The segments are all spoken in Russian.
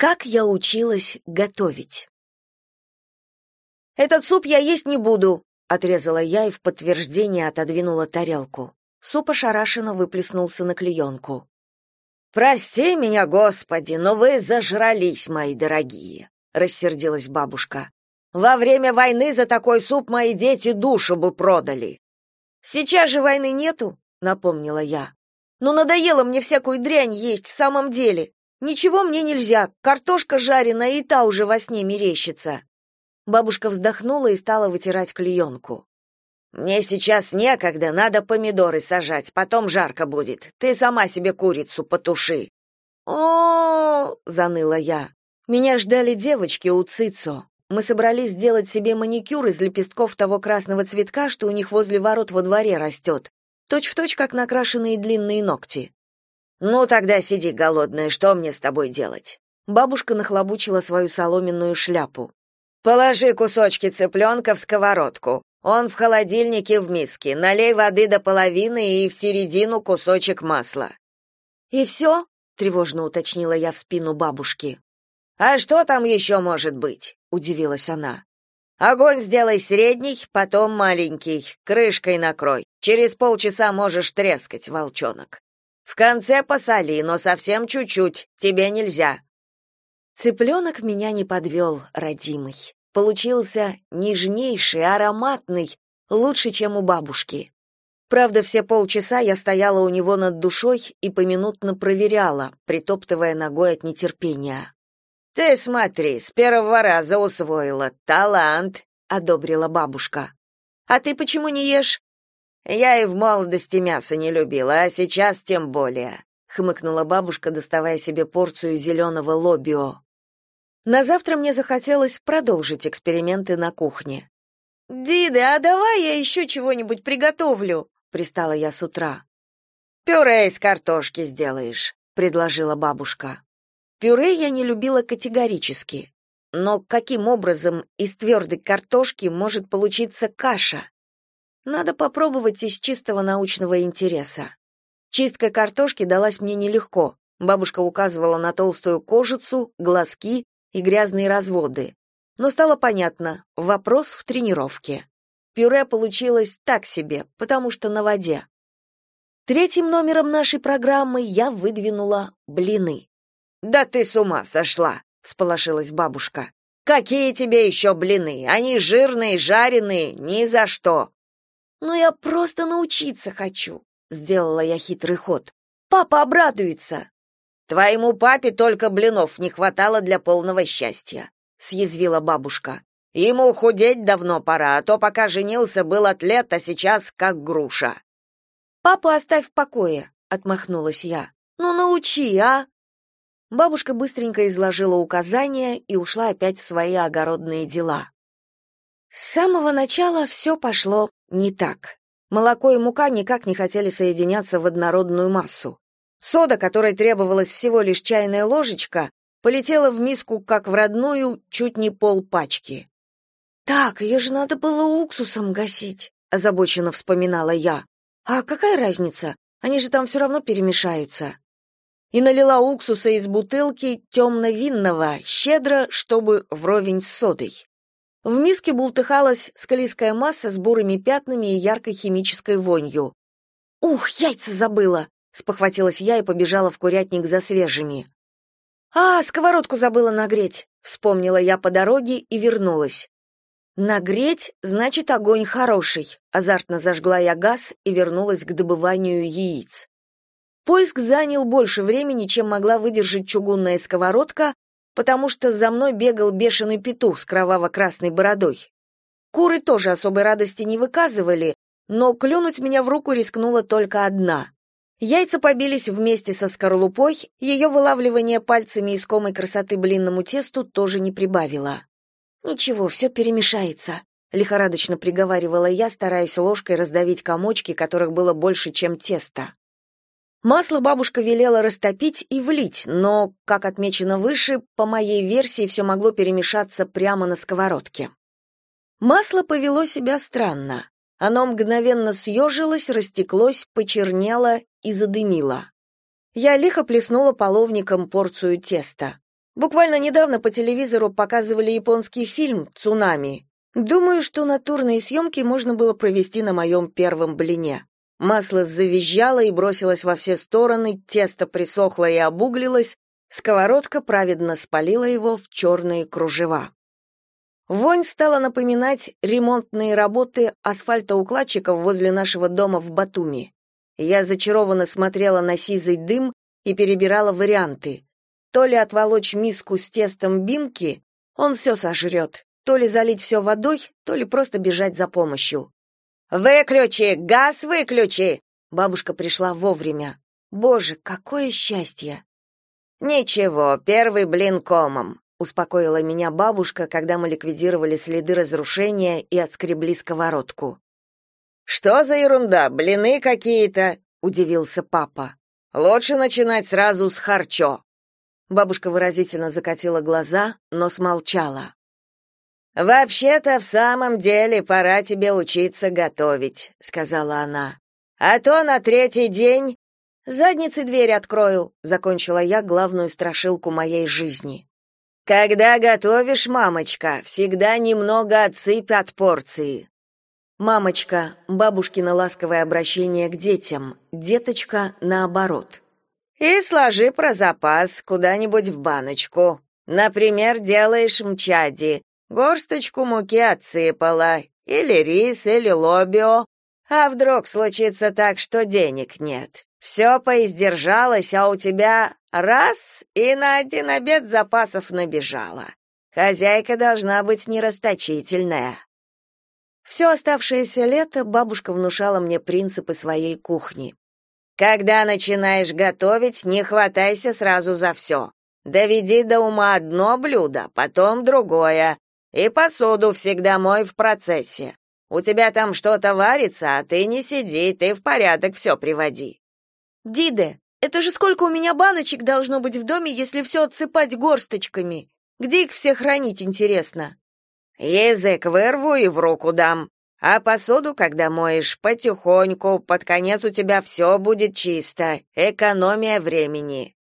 Как я училась готовить? Этот суп я есть не буду, отрезала я и в подтверждение отодвинула тарелку. Суп ошарашенно выплеснулся на клеенку. «Прости меня, Господи, но вы зажрались, мои дорогие», — рассердилась бабушка. «Во время войны за такой суп мои дети душу бы продали». «Сейчас же войны нету», — напомнила я. «Ну, надоело мне всякую дрянь есть в самом деле. Ничего мне нельзя, картошка жареная и та уже во сне мерещится». Бабушка вздохнула и стала вытирать клеенку. Мне сейчас некогда, надо помидоры сажать, потом жарко будет. Ты сама себе курицу потуши. О, заныла я. Меня ждали девочки у Цицо. Мы собрались сделать себе маникюр из лепестков того красного цветка, что у них возле ворот во дворе растет. Точь-в-точь, как накрашенные длинные ногти. Ну тогда сиди голодная, что мне с тобой делать? Бабушка нахлобучила свою соломенную шляпу. Положи кусочки цыпленка в сковородку. Он в холодильнике в миске. Налей воды до половины и в середину кусочек масла. И все? тревожно уточнила я в спину бабушки. А что там еще может быть? удивилась она. Огонь сделай средний, потом маленький, крышкой накрой. Через полчаса можешь трескать, волчонок. В конце посоли, но совсем чуть-чуть, тебе нельзя. Цыпленок меня не подвел, родимый получился нежнейший, ароматный, лучше, чем у бабушки. Правда, все полчаса я стояла у него над душой и поминутно проверяла, притоптывая ногой от нетерпения. «Ты смотри, с первого раза усвоила. Талант!» — одобрила бабушка. «А ты почему не ешь?» «Я и в молодости мясо не любила, а сейчас тем более», — хмыкнула бабушка, доставая себе порцию зеленого лобио. На завтра мне захотелось продолжить эксперименты на кухне. «Дида, а давай я еще чего-нибудь приготовлю», — пристала я с утра. «Пюре из картошки сделаешь», — предложила бабушка. Пюре я не любила категорически. Но каким образом из твердой картошки может получиться каша? Надо попробовать из чистого научного интереса. Чистка картошки далась мне нелегко. Бабушка указывала на толстую кожицу, глазки и грязные разводы. Но стало понятно, вопрос в тренировке. Пюре получилось так себе, потому что на воде. Третьим номером нашей программы я выдвинула блины. «Да ты с ума сошла!» — всполошилась бабушка. «Какие тебе еще блины? Они жирные, жареные, ни за что!» «Ну я просто научиться хочу!» — сделала я хитрый ход. «Папа обрадуется!» Твоему папе только блинов не хватало для полного счастья, съязвила бабушка. Ему худеть давно пора, а то пока женился, был атлет, а сейчас как груша. Папу оставь в покое, отмахнулась я. Ну научи, а? Бабушка быстренько изложила указания и ушла опять в свои огородные дела. С самого начала все пошло не так. Молоко и мука никак не хотели соединяться в однородную массу. Сода, которой требовалась всего лишь чайная ложечка, полетела в миску, как в родную, чуть не пол пачки. «Так, ее же надо было уксусом гасить», — озабоченно вспоминала я. «А какая разница? Они же там все равно перемешаются». И налила уксуса из бутылки темно-винного, щедро, чтобы вровень с содой. В миске бултыхалась склизкая масса с бурыми пятнами и яркой химической вонью. «Ух, яйца забыла!» спохватилась я и побежала в курятник за свежими. А, сковородку забыла нагреть, вспомнила я по дороге и вернулась. Нагреть значит огонь хороший. Азартно зажгла я газ и вернулась к добыванию яиц. Поиск занял больше времени, чем могла выдержать чугунная сковородка, потому что за мной бегал бешеный петух с кроваво-красной бородой. Куры тоже особой радости не выказывали, но клюнуть меня в руку рискнула только одна. Яйца побились вместе со скорлупой, ее вылавливание пальцами искомой красоты блинному тесту тоже не прибавило. «Ничего, все перемешается», — лихорадочно приговаривала я, стараясь ложкой раздавить комочки, которых было больше, чем тесто. Масло бабушка велела растопить и влить, но, как отмечено выше, по моей версии все могло перемешаться прямо на сковородке. Масло повело себя странно. Оно мгновенно съежилось, растеклось, почернело и задымило. Я лихо плеснула половником порцию теста. Буквально недавно по телевизору показывали японский фильм «Цунами». Думаю, что натурные съемки можно было провести на моем первом блине. Масло завизжало и бросилось во все стороны, тесто присохло и обуглилось, сковородка праведно спалила его в черные кружева. Вонь стала напоминать ремонтные работы асфальтоукладчиков возле нашего дома в Батуми. Я зачарованно смотрела на сизый дым и перебирала варианты. То ли отволочь миску с тестом бимки, он все сожрет, то ли залить все водой, то ли просто бежать за помощью. «Выключи! Газ выключи!» Бабушка пришла вовремя. Боже, какое счастье! Ничего, первый блин комом, успокоила меня бабушка, когда мы ликвидировали следы разрушения и отскребли сковородку. Что за ерунда, блины какие-то, удивился папа. Лучше начинать сразу с харчо. Бабушка выразительно закатила глаза, но смолчала. Вообще-то в самом деле пора тебе учиться готовить, сказала она. А то на третий день задницы дверь открою, закончила я главную страшилку моей жизни. Когда готовишь, мамочка, всегда немного отсыпь от порции. Мамочка, бабушкино ласковое обращение к детям, деточка наоборот. И сложи про запас куда-нибудь в баночку. Например, делаешь мчади, горсточку муки отсыпала, или рис, или лобио. А вдруг случится так, что денег нет? Все поиздержалось, а у тебя раз и на один обед запасов набежало. Хозяйка должна быть нерасточительная. Все оставшееся лето бабушка внушала мне принципы своей кухни. Когда начинаешь готовить, не хватайся сразу за все. Доведи до ума одно блюдо, потом другое. И посуду всегда мой в процессе. У тебя там что-то варится, а ты не сиди, ты в порядок все приводи. Диде, это же сколько у меня баночек должно быть в доме, если все отсыпать горсточками? Где их все хранить, интересно? Язык вырву и в руку дам. А посуду, когда моешь, потихоньку, под конец у тебя все будет чисто, экономия времени.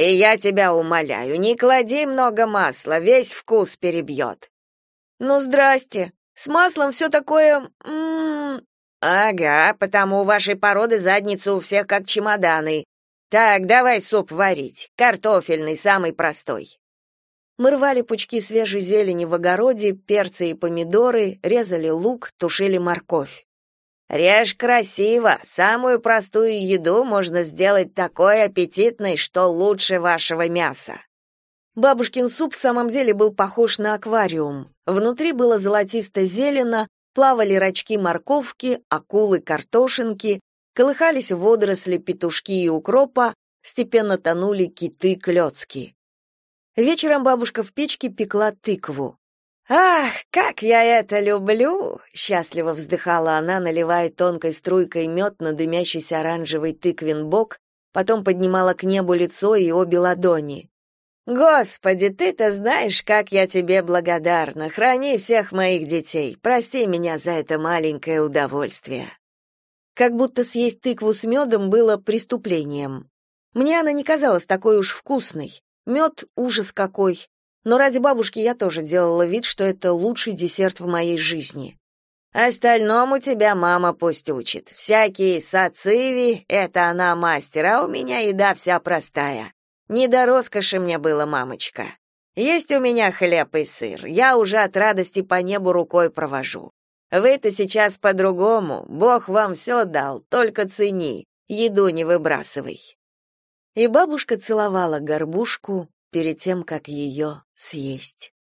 И я тебя умоляю, не клади много масла, весь вкус перебьет». Ну, здрасте. С маслом все такое... М -м -м. Ага, потому у вашей породы задницы у всех как чемоданы. Так, давай суп варить. Картофельный, самый простой. Мы рвали пучки свежей зелени в огороде, перцы и помидоры, резали лук, тушили морковь. Режь красиво, самую простую еду можно сделать такой аппетитной, что лучше вашего мяса. Бабушкин суп в самом деле был похож на аквариум. Внутри было золотисто-зелено, плавали рачки морковки, акулы картошинки, колыхались водоросли, петушки и укропа, степенно тонули киты-клёцки. Вечером бабушка в печке пекла тыкву. Ах, как я это люблю, счастливо вздыхала она, наливая тонкой струйкой мед на дымящийся оранжевый тыквен бок, потом поднимала к небу лицо и обе ладони. Господи, ты-то знаешь, как я тебе благодарна. Храни всех моих детей. Прости меня за это маленькое удовольствие. Как будто съесть тыкву с медом было преступлением. Мне она не казалась такой уж вкусной. Мед — ужас какой. Но ради бабушки я тоже делала вид, что это лучший десерт в моей жизни. Остальному тебя мама пусть учит. Всякие сациви — это она мастер, а у меня еда вся простая. Не до роскоши мне было, мамочка. Есть у меня хлеб и сыр, я уже от радости по небу рукой провожу. Вы-то сейчас по-другому, Бог вам все дал, только цени, еду не выбрасывай. И бабушка целовала горбушку перед тем, как ее съесть.